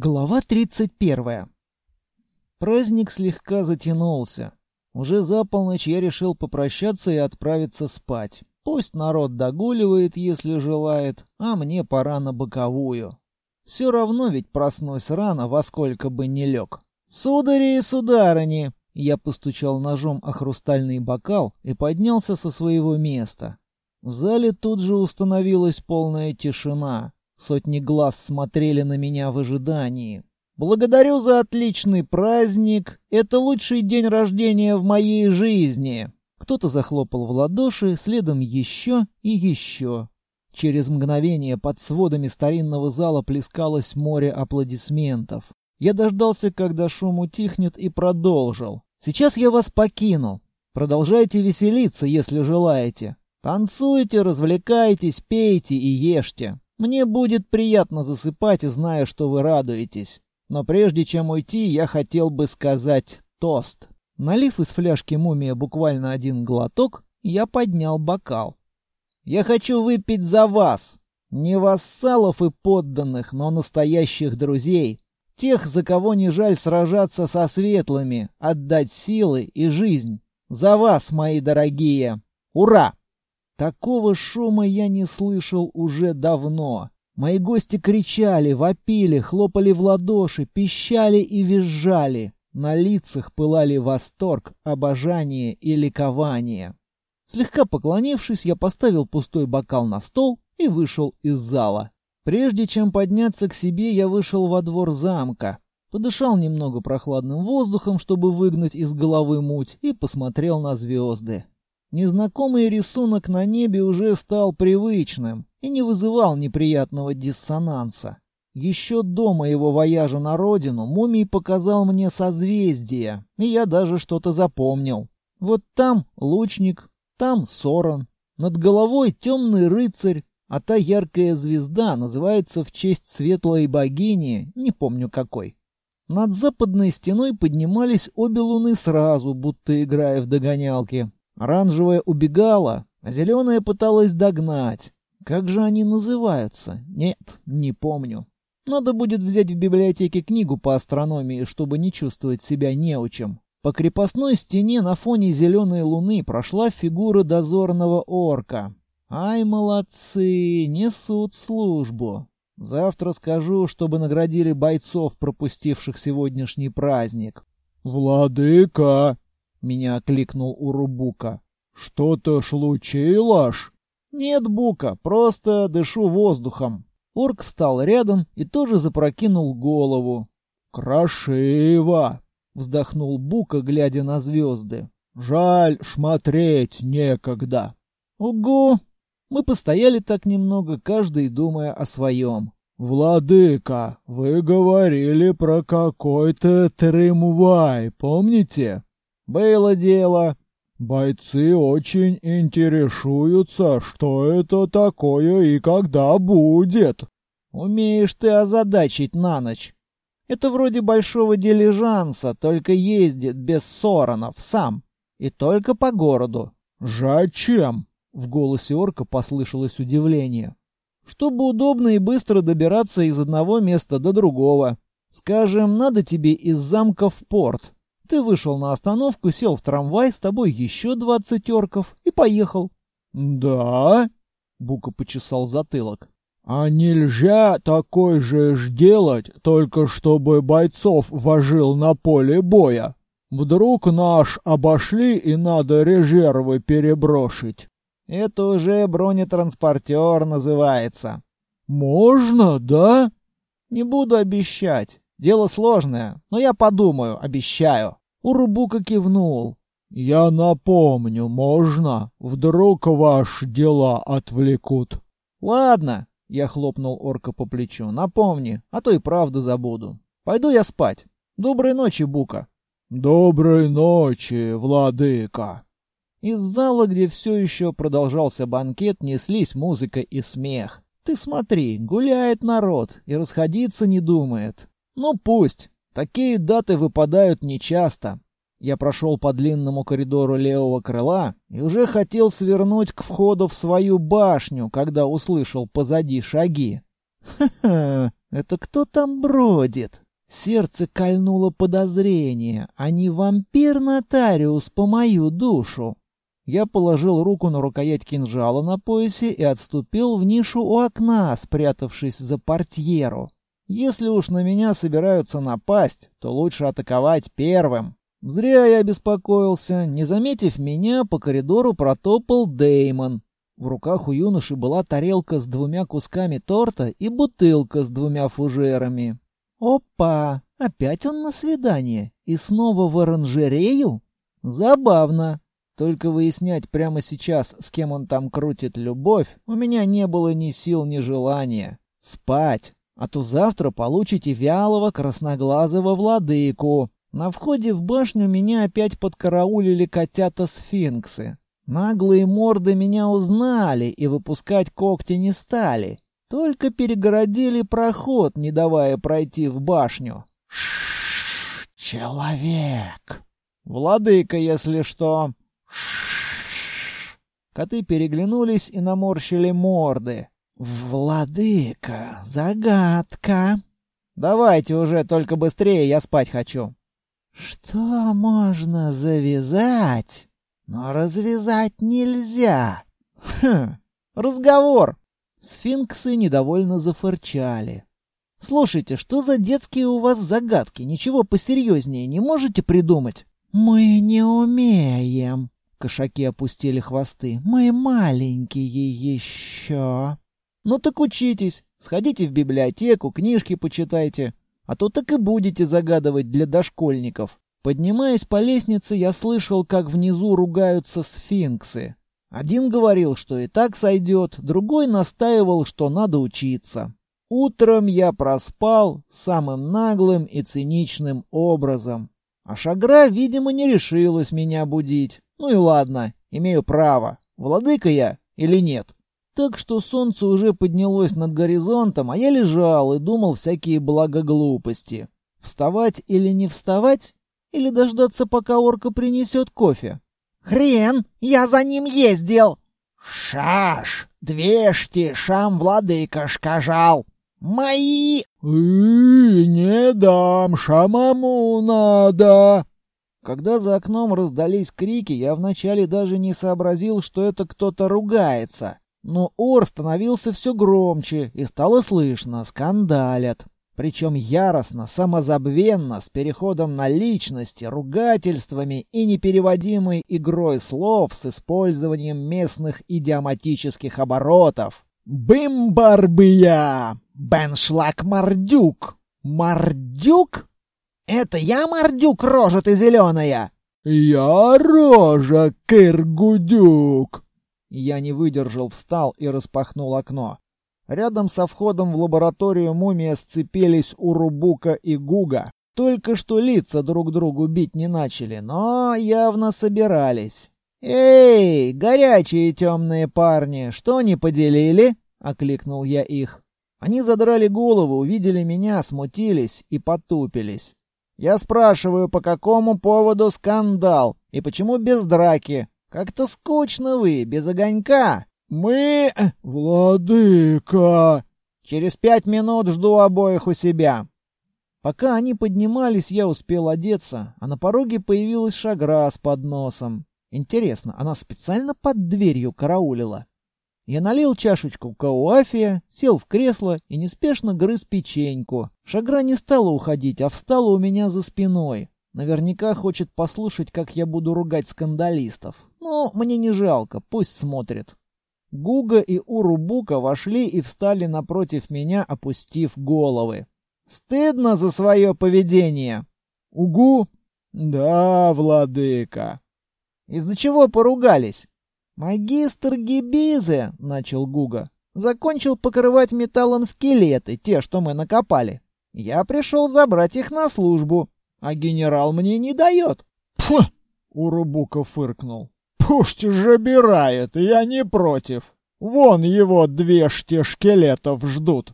Глава 31. Праздник слегка затянулся. Уже за полночь я решил попрощаться и отправиться спать. Пусть народ догуливает, если желает, а мне пора на боковую. Все равно ведь проснусь рано, во сколько бы ни лег. «Судари и сударыни!» Я постучал ножом о хрустальный бокал и поднялся со своего места. В зале тут же установилась полная тишина. Сотни глаз смотрели на меня в ожидании. «Благодарю за отличный праздник! Это лучший день рождения в моей жизни!» Кто-то захлопал в ладоши, следом еще и еще. Через мгновение под сводами старинного зала плескалось море аплодисментов. Я дождался, когда шум утихнет, и продолжил. «Сейчас я вас покину. Продолжайте веселиться, если желаете. Танцуйте, развлекайтесь, пейте и ешьте. Мне будет приятно засыпать, зная, что вы радуетесь. Но прежде чем уйти, я хотел бы сказать тост. Налив из фляжки мумия буквально один глоток, я поднял бокал. Я хочу выпить за вас. Не вассалов и подданных, но настоящих друзей. Тех, за кого не жаль сражаться со светлыми, отдать силы и жизнь. За вас, мои дорогие. Ура! Такого шума я не слышал уже давно. Мои гости кричали, вопили, хлопали в ладоши, пищали и визжали. На лицах пылали восторг, обожание и ликование. Слегка поклонившись, я поставил пустой бокал на стол и вышел из зала. Прежде чем подняться к себе, я вышел во двор замка. Подышал немного прохладным воздухом, чтобы выгнать из головы муть, и посмотрел на звезды. Незнакомый рисунок на небе уже стал привычным и не вызывал неприятного диссонанса. Еще до моего вояжа на родину мумий показал мне созвездие, и я даже что-то запомнил. Вот там лучник, там сорон, над головой темный рыцарь, а та яркая звезда называется в честь светлой богини, не помню какой. Над западной стеной поднимались обе луны сразу, будто играя в догонялки, Оранжевая убегала, а зеленая пыталась догнать. Как же они называются? Нет, не помню. Надо будет взять в библиотеке книгу по астрономии, чтобы не чувствовать себя неучем. По крепостной стене на фоне зеленой луны прошла фигура дозорного орка. Ай, молодцы, несут службу. Завтра скажу, чтобы наградили бойцов, пропустивших сегодняшний праздник. «Владыка!» Меня окликнул Урубука. «Что-то случилось?» «Нет, Бука, просто дышу воздухом». Орк встал рядом и тоже запрокинул голову. «Красиво!» — вздохнул Бука, глядя на звезды. «Жаль, смотреть некогда». «Угу!» Мы постояли так немного, каждый думая о своем. «Владыка, вы говорили про какой-то тремвай, помните?» Было дело. Бойцы очень интересуются, что это такое и когда будет. Умеешь ты озадачить на ночь. Это вроде большого дилижанса, только ездит без соронов сам. И только по городу. «Зачем?» — в голосе орка послышалось удивление. «Чтобы удобно и быстро добираться из одного места до другого. Скажем, надо тебе из замка в порт. Ты вышел на остановку, сел в трамвай, с тобой еще двадцать орков и поехал. Да? Бука почесал затылок. А нельзя такой же ж делать, только чтобы бойцов вожил на поле боя. Вдруг наш обошли и надо резервы переброшить. Это уже бронетранспортер называется. Можно, да? Не буду обещать. Дело сложное, но я подумаю, обещаю. Урубука кивнул. «Я напомню, можно? Вдруг ваши дела отвлекут». «Ладно», — я хлопнул орка по плечу, — «напомни, а то и правда забуду. Пойду я спать. Доброй ночи, Бука». «Доброй ночи, владыка». Из зала, где все еще продолжался банкет, неслись музыка и смех. «Ты смотри, гуляет народ и расходиться не думает. Ну пусть, Такие даты выпадают нечасто. Я прошел по длинному коридору левого крыла и уже хотел свернуть к входу в свою башню, когда услышал позади шаги. Ха-ха, это кто там бродит? Сердце кольнуло подозрение, а не вампир-нотариус по мою душу. Я положил руку на рукоять кинжала на поясе и отступил в нишу у окна, спрятавшись за портьеру. Если уж на меня собираются напасть, то лучше атаковать первым. Зря я беспокоился. Не заметив меня, по коридору протопал Деймон. В руках у юноши была тарелка с двумя кусками торта и бутылка с двумя фужерами. Опа! Опять он на свидание? И снова в оранжерею? Забавно. Только выяснять прямо сейчас, с кем он там крутит любовь, у меня не было ни сил, ни желания. Спать. А то завтра получите вялого красноглазого владыку. На входе в башню меня опять подкараулили котята-сфинксы. Наглые морды меня узнали и выпускать когти не стали. Только перегородили проход, не давая пройти в башню. Человек. Владыка, если что. Коты переглянулись и наморщили морды. Владыка, загадка. Давайте уже, только быстрее, я спать хочу. Что можно завязать, но развязать нельзя? Хм, разговор. Сфинксы недовольно зафырчали. «Слушайте, что за детские у вас загадки? Ничего посерьезнее не можете придумать?» «Мы не умеем», — кошаки опустили хвосты. «Мы маленькие еще». «Ну так учитесь. Сходите в библиотеку, книжки почитайте. А то так и будете загадывать для дошкольников». Поднимаясь по лестнице, я слышал, как внизу ругаются сфинксы. Один говорил, что и так сойдет, другой настаивал, что надо учиться. Утром я проспал самым наглым и циничным образом. А Шагра, видимо, не решилась меня будить. Ну и ладно, имею право. Владыка я или нет? Так что солнце уже поднялось над горизонтом, а я лежал и думал всякие благоглупости. Вставать или не вставать? Или дождаться, пока орка принесет кофе? «Хрен! Я за ним ездил!» «Шаш! Двешти, шам владыка шкажал!» «Мои!» «И, не дам, шамаму надо!» Когда за окном раздались крики, я вначале даже не сообразил, что это кто-то ругается. Но ор становился все громче, и стало слышно, скандалят. Причем яростно, самозабвенно, с переходом на личности, ругательствами и непереводимой игрой слов с использованием местных идиоматических оборотов. «Бым-барбыя! Беншлак Мордюк! Мордюк? Это я Мордюк, рожа ты зеленая?» «Я рожа, Кыргудюк!» Я не выдержал, встал и распахнул окно. Рядом со входом в лабораторию мумия сцепились Урубука и Гуга. Только что лица друг другу бить не начали, но явно собирались. «Эй, горячие темные парни, что не поделили?» — окликнул я их. Они задрали голову, увидели меня, смутились и потупились. Я спрашиваю, по какому поводу скандал и почему без драки? Как-то скучно вы, без огонька. «Мы... владыка...» «Через пять минут жду обоих у себя». Пока они поднимались, я успел одеться, а на пороге появилась шагра с подносом. Интересно, она специально под дверью караулила? Я налил чашечку кауафия, сел в кресло и неспешно грыз печеньку. Шагра не стала уходить, а встала у меня за спиной. Наверняка хочет послушать, как я буду ругать скандалистов. Но мне не жалко, пусть смотрит. Гуга и Урубука вошли и встали напротив меня, опустив головы. «Стыдно за свое поведение!» «Угу!» «Да, владыка!» «Из-за чего поругались?» «Магистр Гибизе», — начал Гуга, — «закончил покрывать металлом скелеты, те, что мы накопали. Я пришел забрать их на службу, а генерал мне не дает». «Пф!» — Урубука фыркнул. Пусть забирает, я не против. Вон его двести шкелетов ждут.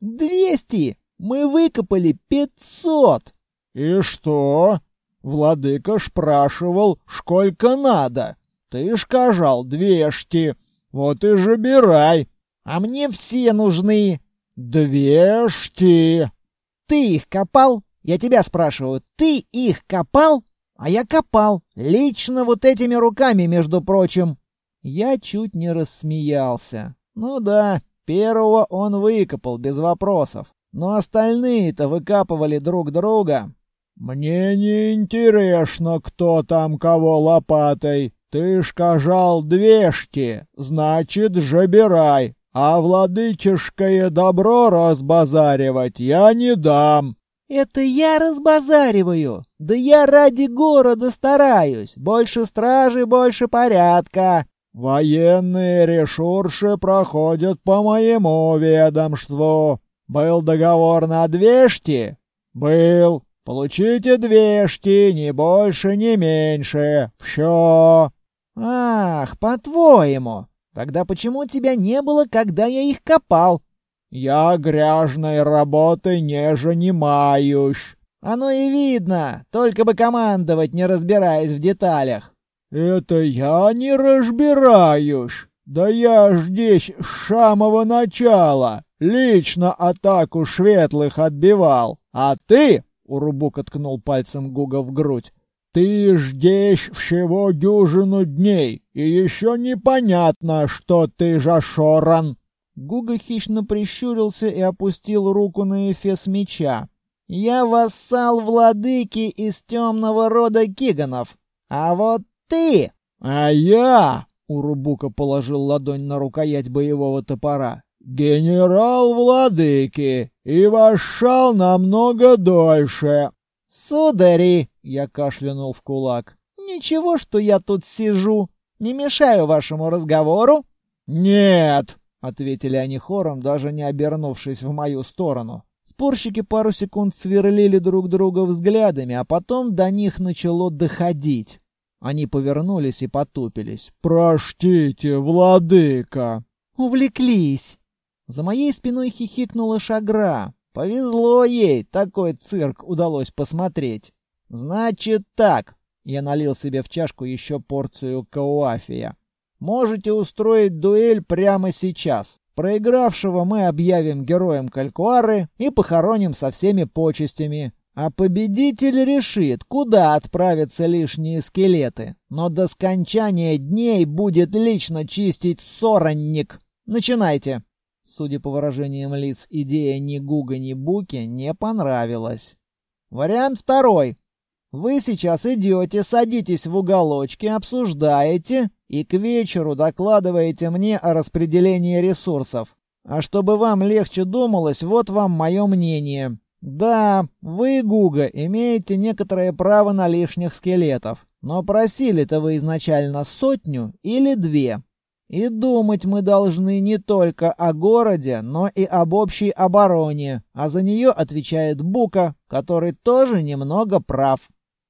Двести? Мы выкопали пятьсот. И что? Владыка спрашивал, сколько надо. Ты ж кажал двести. Вот и забирай. А мне все нужны. Две шти. Ты их копал? Я тебя спрашиваю, ты их копал? А я копал. Лично вот этими руками, между прочим. Я чуть не рассмеялся. Ну да, первого он выкопал, без вопросов. Но остальные-то выкапывали друг друга. «Мне не интересно, кто там кого лопатой. Ты ж кажал двешти, значит, жабирай. А владычешкое добро разбазаривать я не дам. Это я разбазариваю. Да я ради города стараюсь. Больше стражи, больше порядка. Военные решурши проходят по моему ведомству. Был договор на двешти? Был. Получите двешти, ни больше, ни меньше. Все. Ах, по-твоему. Тогда почему тебя не было, когда я их копал? Я грязной работой не занимаюсь. Оно и видно, только бы командовать, не разбираясь в деталях. Это я не разбираюсь. Да я здесь с самого начала лично атаку светлых отбивал. А ты, Урубук откнул пальцем Гуга в грудь, ты здесь всего дюжину дней, и еще непонятно, что ты жашоран. Гуга хищно прищурился и опустил руку на эфес меча. «Я вассал владыки из темного рода Киганов, а вот ты...» «А я...» — Урубука положил ладонь на рукоять боевого топора. «Генерал владыки и вошел намного дольше». «Судари!» Я кашлянул в кулак. «Ничего, что я тут сижу. Не мешаю вашему разговору?» «Нет!» — ответили они хором, даже не обернувшись в мою сторону. Спорщики пару секунд сверлили друг друга взглядами, а потом до них начало доходить. Они повернулись и потупились. «Простите, владыка!» «Увлеклись!» За моей спиной хихикнула шагра. Повезло ей, такой цирк удалось посмотреть. «Значит так», — я налил себе в чашку еще порцию кауафия. «Можете устроить дуэль прямо сейчас. Проигравшего мы объявим героем Калькуары и похороним со всеми почестями. А победитель решит, куда отправятся лишние скелеты. Но до скончания дней будет лично чистить соронник. Начинайте!» Судя по выражениям лиц, идея ни Гуга, ни Буки не понравилась. Вариант второй. Вы сейчас идете, садитесь в уголочке, обсуждаете и к вечеру докладываете мне о распределении ресурсов. А чтобы вам легче думалось, вот вам мое мнение. Да, вы, Гуга, имеете некоторое право на лишних скелетов, но просили-то вы изначально сотню или две. И думать мы должны не только о городе, но и об общей обороне, а за нее отвечает Бука, который тоже немного прав.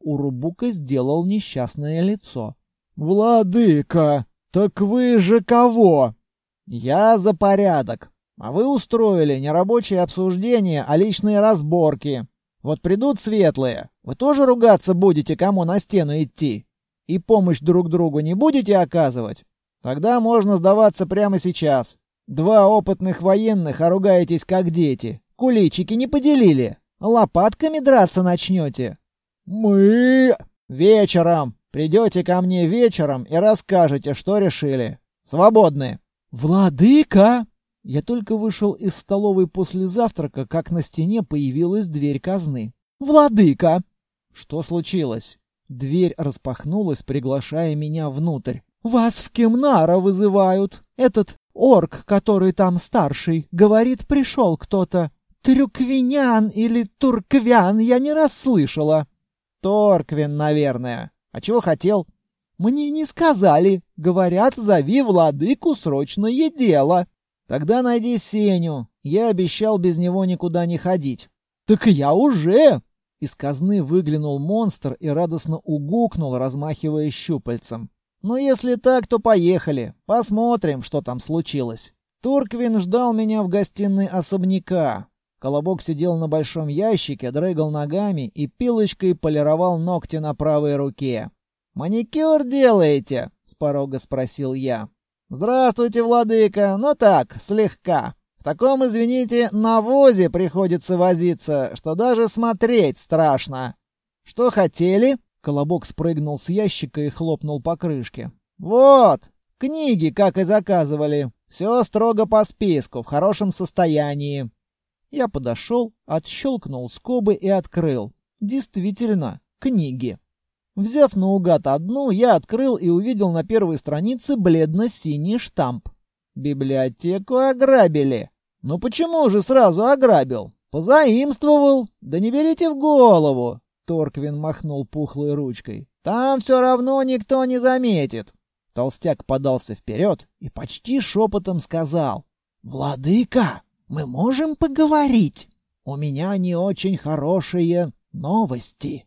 Урубука сделал несчастное лицо. «Владыка, так вы же кого?» «Я за порядок. А вы устроили не рабочее обсуждение, а личные разборки. Вот придут светлые, вы тоже ругаться будете, кому на стену идти? И помощь друг другу не будете оказывать? Тогда можно сдаваться прямо сейчас. Два опытных военных, а ругаетесь как дети. Куличики не поделили. Лопатками драться начнете. «Мы...» «Вечером. Придете ко мне вечером и расскажете, что решили. Свободны». «Владыка!» Я только вышел из столовой после завтрака, как на стене появилась дверь казны. «Владыка!» Что случилось? Дверь распахнулась, приглашая меня внутрь. «Вас в Кемнара вызывают. Этот орк, который там старший, говорит, пришел кто-то. Трюквинян или турквян, я не расслышала». Торквин, наверное. А чего хотел? Мне не сказали. Говорят, зови владыку срочное дело. Тогда найди Сеню. Я обещал без него никуда не ходить. Так я уже. Из казны выглянул монстр и радостно угукнул, размахивая щупальцем. Ну, если так, то поехали. Посмотрим, что там случилось. Турквин ждал меня в гостиной особняка. Колобок сидел на большом ящике, дрыгал ногами и пилочкой полировал ногти на правой руке. «Маникюр делаете?» — с порога спросил я. «Здравствуйте, владыка. Ну так, слегка. В таком, извините, навозе приходится возиться, что даже смотреть страшно. Что хотели? Колобок спрыгнул с ящика и хлопнул по крышке. Вот, книги, как и заказывали. Все строго по списку, в хорошем состоянии. Я подошел, отщелкнул скобы и открыл. Действительно, книги. Взяв наугад одну, я открыл и увидел на первой странице бледно-синий штамп. Библиотеку ограбили. Ну почему же сразу ограбил? Позаимствовал. Да не берите в голову. Торквин махнул пухлой ручкой. Там все равно никто не заметит. Толстяк подался вперед и почти шепотом сказал. «Владыка, мы можем поговорить? У меня не очень хорошие новости».